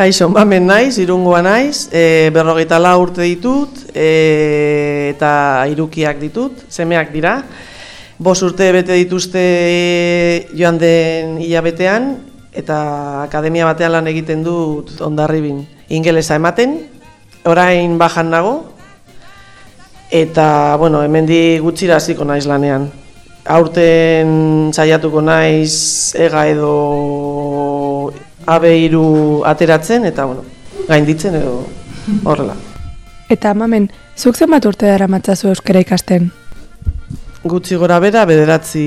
Kaixo, mamen naiz, irungoa naiz, e, berrogeita la urte ditut, e, eta irukiak ditut, semeak dira. Bos urte bete dituzte joan den hilabetean, eta akademia batean lan egiten dut ondarribin. Ingelesa ematen, orain bajan nago, eta, bueno, hemendi gutxira hasiko naiz lanean. Aurten saiatuko naiz ega edo abe iru ateratzen, eta, bueno, gainditzen edo horrela. Eta mamen, zuk zenbat urte dara matzazu euskara ikasten? Gutxi gora bera, bederatzi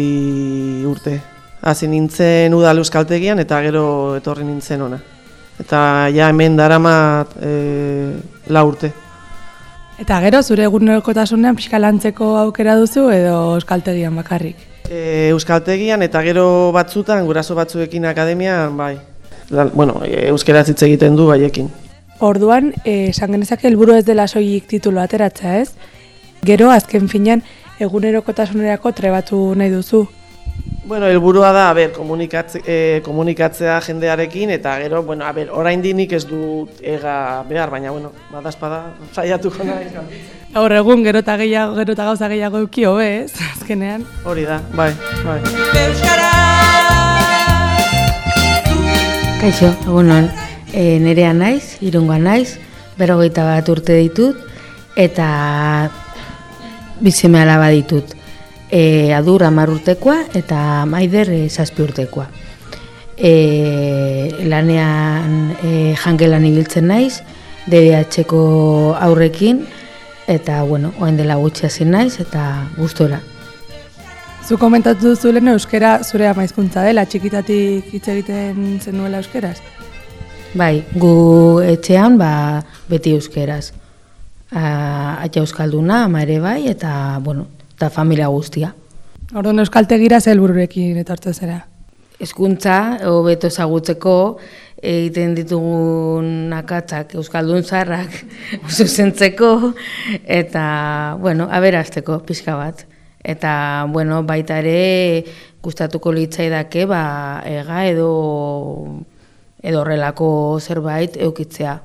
urte. Hasi nintzen udal euskaltegian eta gero etorri nintzen ona. Eta ja hemen daramat e, la urte. Eta gero, zure egunerokotasunean pixka lantzeko aukera duzu edo euskaltegian bakarrik? E, euskaltegian eta gero batzutan, guraso batzuekin akademian, bai. Lan, bueno, e, euskeraz hitz egiten du baiekin. Orduan, eh, esan genezake helburu ez dela soilik titulu ateratzea, ez? Gero, azken finean, egunerokotasunerako trebatu nahi duzu. Bueno, helburua da, a ber, komunikatze, e, komunikatzea jendearekin eta gero, bueno, a ber, orain dinik ez dut ega behar, baina, bueno, badazpada, saiatuko nahi. Gaur egun, gero eta gehiago, gero eta gauza gehiago euki hobe, ez? Azkenean. Hori da, bai, bai. Kaixo, egunon, e, nerea naiz, irungoa naiz, berrogeita bat urte ditut, eta bizime alaba ditut. E, adur amar urtekoa eta maider e, zazpi urtekoa. E, lanean e, jangelan ibiltzen naiz, DDH-ko aurrekin, eta, bueno, oen dela gutxi hasi naiz, eta gustora. Zu komentatu duzu lehen euskera zure amaizkuntza dela, txikitatik hitz egiten zenuela euskeraz? Bai, gu etxean ba, beti euskeraz. A, Aita euskalduna, ama ere bai, eta, bueno, eta familia guztia. Orduan euskaltegira ze helbururekin etortzen zera. Hezkuntza hobeto ezagutzeko egiten ditugun akatzak euskaldun zarrak zuzentzeko eta bueno, aberasteko pixka bat. Eta bueno, baita ere gustatuko litzaidake ba ega edo edo horrelako zerbait eukitzea.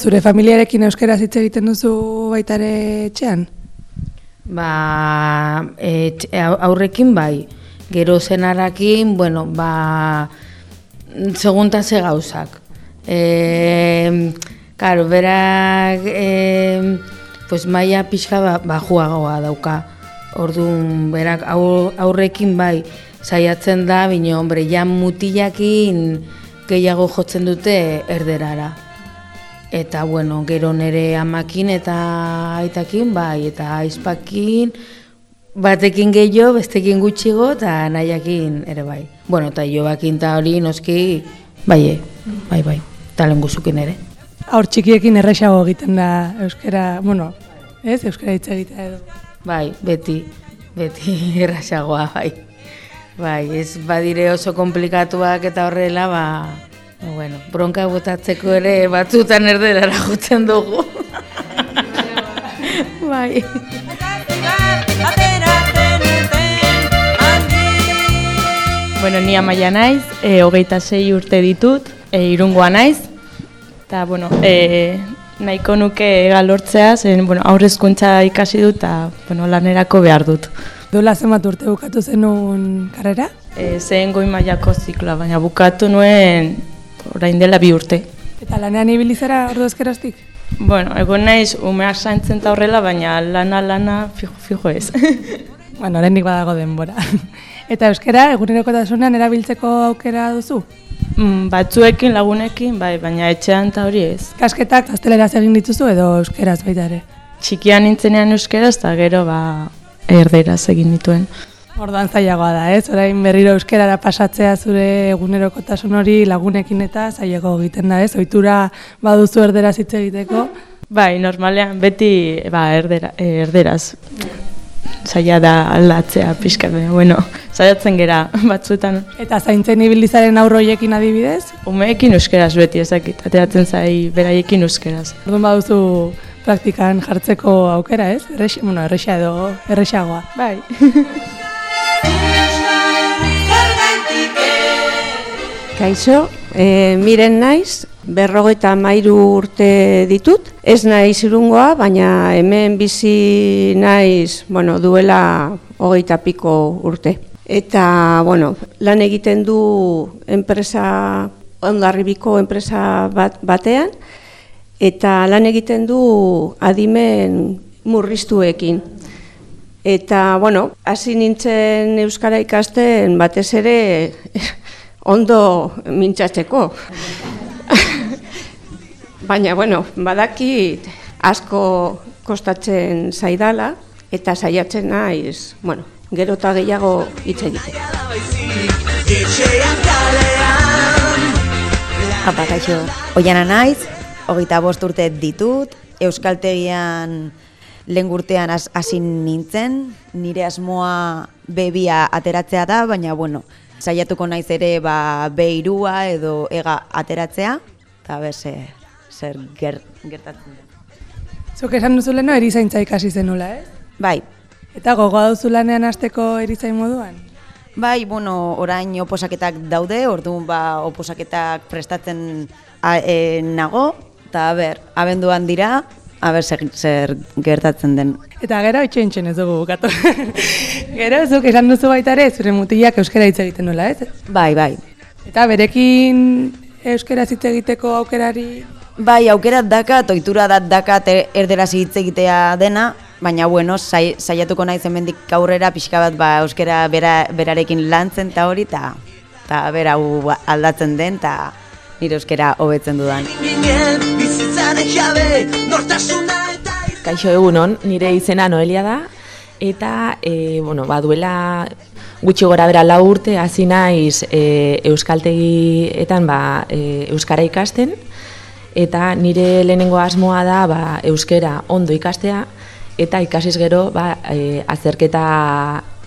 Zure familiarekin euskaraz hitz egiten duzu baita ere etxean? Ba, e, aurrekin bai, gero zenarakin, bueno, ba, segunta ze gauzak. E, karo, berak, e, pues maia pixka ba, bajuagoa dauka. Orduan, berak aurrekin bai, saiatzen da, bine, hombre, jan mutilakin gehiago jotzen dute erderara. Eta, bueno, gero nere amakin eta aitakin, bai, eta aizpakin, batekin gehiago, bestekin gutxigo, eta nahiakin ere bai. Bueno, eta jo eta hori noski, bai, bai, bai, talen guzukin ere. Aur txikiekin erresago egiten da euskara, bueno, ez, euskara hitz egitea edo. Bai, beti, beti errasagoa, bai. Bai, ez badire oso komplikatuak eta horrela, ba, Bueno, bronka botatzeko ere batzutan erderara jotzen dugu. bai. Bueno, ni amaia naiz, e, hogeita sei urte ditut, e, irungoa naiz, eta, bueno, e, nahiko nuke galortzea, zen, bueno, aurrezkuntza ikasi dut, eta, bueno, lanerako behar dut. Dola zenbat urte bukatu zenun karrera? E, zehen goi mailako zikloa, baina bukatu nuen orain dela bi urte. Eta lanean ibili zara ordu ezkerostik? Bueno, egon naiz umeak zaintzen horrela, baina lana lana fijo, fijo ez. bueno, oraindik badago denbora. Eta euskera egunerokotasunean erabiltzeko aukera duzu? Mm, batzuekin lagunekin, bai, baina etxean ta hori ez. Kasketak gazteleraz egin dituzu edo euskeraz baita ere? Txikian nintzenean euskeraz eta gero ba erderaz egin dituen. Ordan zailagoa da, ez? Orain berriro euskerara pasatzea zure egunerokotasun hori lagunekin eta zailago egiten da, ez? Ohitura baduzu erderaz hitz egiteko. Bai, normalean beti ba erdera, erderaz. Zaila da aldatzea pixka, bueno, saiatzen gera batzuetan. Eta zaintzen ibilizaren aurroiekin adibidez? Umeekin euskeraz beti ezakit, ateratzen zai beraiekin euskeraz. Orduan baduzu praktikan jartzeko aukera, ez? Errex, bueno, erresa edo erresagoa. Bai. Kaixo, e, miren naiz, berrogeita mairu urte ditut. Ez naiz irungoa, baina hemen bizi naiz bueno, duela hogeita piko urte. Eta bueno, lan egiten du enpresa, ondarribiko enpresa bat, batean, eta lan egiten du adimen murriztuekin. Eta, bueno, hasi nintzen Euskara ikasten batez ere ondo mintzatzeko. Baina, bueno, badakit asko kostatzen zaidala eta saiatzen naiz, bueno, gero eta gehiago hitz egite. Apa, kaixo, oiana naiz, hogeita bost urte ditut, Euskaltegian lehen gurtean hasi nintzen, nire asmoa bebia ateratzea da, baina, bueno, saiatuko naiz ere ba, beirua edo ega ateratzea, eta ber, zer, ger, gertatzen da. Zuk esan duzu leheno erizaintza ikasi zenula, ez? Bai. Eta gogoa duzu lanean hasteko erizain moduan? Bai, bueno, orain oposaketak daude, orduan ba, oposaketak prestatzen a, e, nago, eta ber, abenduan dira, aber zer, zer gertatzen den. Eta gero itxointxen ez dugu bukatu. gero, zuk esan duzu baita ere, zure mutilak euskara hitz egiten nola, ez? Bai, bai. Eta berekin euskara hitz egiteko aukerari... Bai, aukera dakat, ohitura dat dakat er, erderaz hitz egitea dena, baina bueno, sai, saiatuko naiz hemendik aurrera pixka bat ba, euskara bera, berarekin lantzen eta hori, eta ta, bera aldatzen den, eta nire euskara hobetzen dudan. Kaixo egunon, nire izena Noelia da, eta e, bueno, ba, duela gutxi gora bera lau urte hasi naiz e, euskaltegietan ba, e, euskara ikasten, eta nire lehenengo asmoa da ba, euskera ondo ikastea, eta ikasiz gero ba, e, azerketa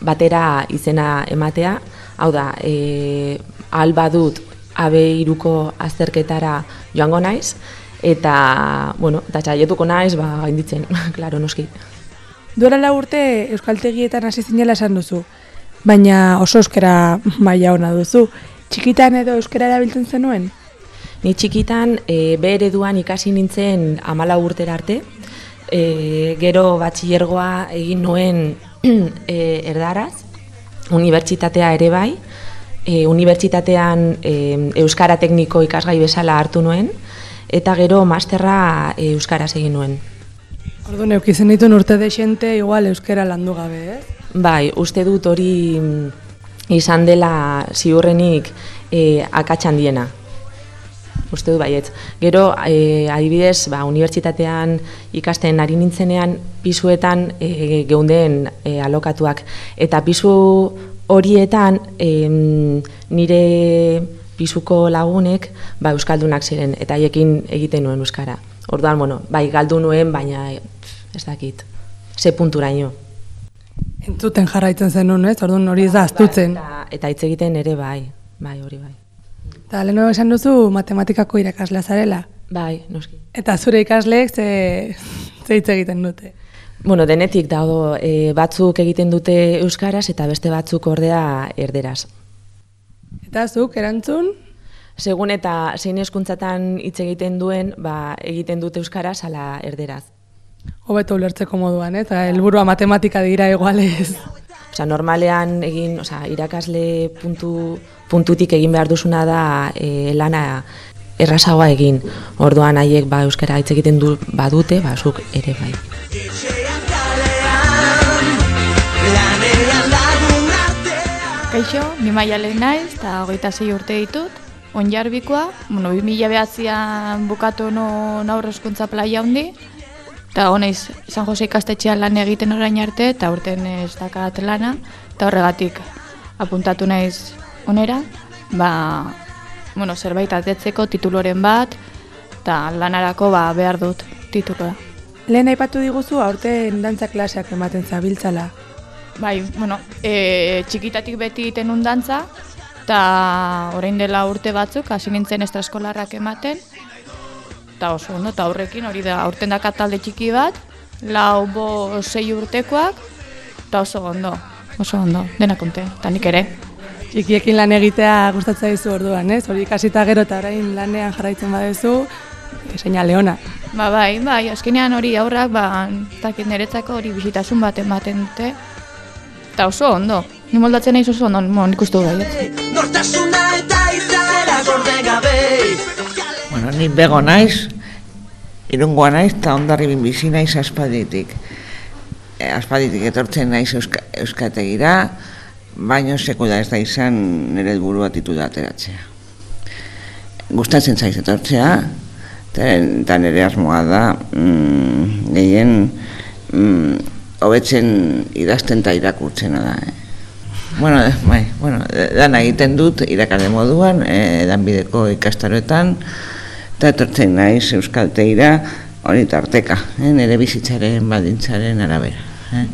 batera izena ematea, hau da, e, alba dut abe iruko azterketara joango naiz, eta, bueno, eta txaietuko naiz, ba, gainditzen, klaro, noski. Duela la urte Euskaltegietan hasi zinela esan duzu, baina oso euskara maila ona duzu. Txikitan edo euskara erabiltzen zenuen? Ni txikitan e, be ereduan ikasi nintzen amala urtera arte, e, gero batxillergoa egin nuen e, erdaraz, unibertsitatea ere bai, e, unibertsitatean e, Euskara Tekniko ikasgai bezala hartu nuen, eta gero masterra e, Euskaraz egin nuen. Ordu neuk izan ditun urte desente igual Euskara landu gabe, eh? Bai, uste dut hori mm, izan dela ziurrenik e, akatsan diena. Uste dut baietz. Gero, e, adibidez, ba, unibertsitatean ikasten ari nintzenean pisuetan e, geunden e, alokatuak. Eta pisu horietan e, nire pisuko lagunek ba, euskaldunak ziren eta haiekin egiten nuen euskara. Orduan, bueno, bai galdu nuen, baina ez dakit, ze punturaino. Entzuten jarraitzen zen ez? Orduan hori ez da astutzen. Eta, eta hitz egiten ere bai, bai hori bai. Eta leheno esan duzu matematikako irakaslea zarela? Bai, noski. Eta zure ikasleek ze, ze hitz egiten dute? Bueno, denetik daudo, e, batzuk egiten dute euskaraz eta beste batzuk ordea erderaz. Eta zuk, erantzun? Segun eta zein eskuntzatan hitz egiten duen, ba, egiten dute euskaraz ala erderaz. Hobeto ulertzeko moduan, eh? eta helburua matematika dira igualez. Osa, normalean egin, osa, irakasle puntu, puntutik egin behar duzuna da e, lana errazagoa egin. Orduan haiek ba, euskara hitz egiten du badute, ba, zuk ere bai. Kaixo, ni maia lehen naiz, eta hogeita zei urte ditut, onjarbikoa, bueno, bi mila behatzean bukatu no aurre eskuntza plaia hundi, eta honeiz, San Jose ikastetxean lan egiten orain arte, eta urten ez dakat lana, eta horregatik apuntatu naiz onera, ba, bueno, zerbait atetzeko tituloren bat, eta lanarako ba, behar dut tituloa. Lehen aipatu diguzu aurten dantza klaseak ematen zabiltzala. Bai, bueno, e, txikitatik beti egiten un dantza, eta orain dela urte batzuk, hasi nintzen estraskolarrak ematen, eta oso ondo, eta horrekin hori da, aurten dakat talde txiki bat, lau bo sei urtekoak, eta oso ondo, oso ondo, dena konte, eta nik ere. txikiekin lan egitea gustatzen dizu orduan, ez? Hori ikasita gero eta orain lanean jarraitzen baduzu, seina leona. Ba bai, bai, azkenean hori aurrak, ba, takit niretzako hori bisitasun bat ematen dute. Eta oso ondo, ni moldatzen naiz oso ondo, mo, nik uste bai. Nortasuna eta izaera gorde gabe Bueno, ni bego naiz, irungoa naiz, eta ondarri bizi naiz aspaditik. E, aspaditik etortzen naiz euska, euskategira, baino sekula ez da izan nire helburua titula ateratzea. Gustatzen zaiz etortzea, eta nire asmoa da, mm, gehien, mm, hobetzen idazten eta irakurtzena da. Eh. Bueno, eh, bai, bueno, dan egiten dut irakale moduan, eh, dan bideko ikastaroetan, eta etortzen naiz euskalteira hori tarteka, eh, nire bizitzaren badintzaren arabera. Eh.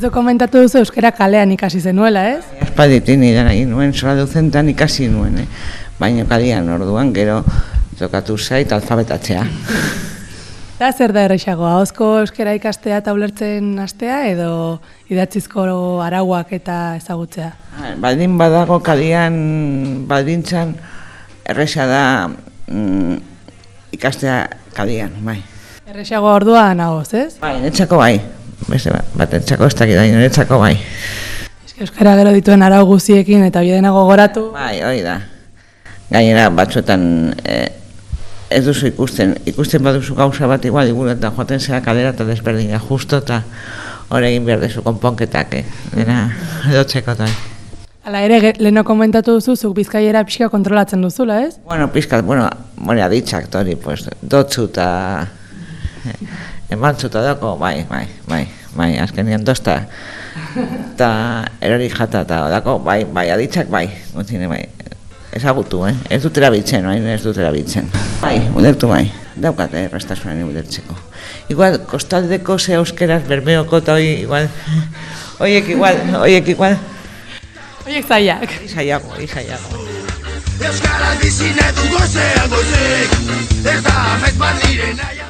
Du komentatu duzu euskara kalean ikasi zenuela, ez? Espaditin idan egin nuen, sola duzentan ikasi nuen, eh? baina kalian orduan gero tokatu zait alfabetatzea. Da zer da errexago, ahozko euskara ikastea eta ulertzen hastea edo idatzizko arauak eta ezagutzea? Baldin badago kalian baldintzan erresa da mm, ikastea kalian, bai. Errexago orduan ahoz, ez? Bai, netxako bai. Beste bat, netxako ez dakit dain, netxako bai. Eske euskara gero dituen arau guziekin eta bidena gogoratu. Bai, hori da. Gainera batzuetan eh, ez duzu ikusten, ikusten baduzu gauza bat igual, igual eta joaten zera kalera eta desberdina, justo eta hori egin behar dezu konponketak, eh? dena edo txeko eta. Hala ere, leheno komentatu duzu, zuk bizkaiera pixka kontrolatzen duzula, ez? Bueno, pizkat, bueno, mori aditzak tori, pues, dotzu eta emantzu eta dako, bai, bai, bai, bai, azkenian dosta, eta erori jata eta dako, bai, bai, aditzak, bai, gutzine, bai, ezagutu, eh? Ez dut erabiltzen, bai, ez dut erabiltzen. Bai, ulertu bai, daukat, eh, restasunan ulertzeko. Igual, kostaldeko ze euskeraz bermeoko eta hoi, igual, hoiek igual, hoiek igual, Oiek zaiak. izaiago, izaiago. Euskaraz bizi nahi du gozean goizik Ez da amets bat nire naia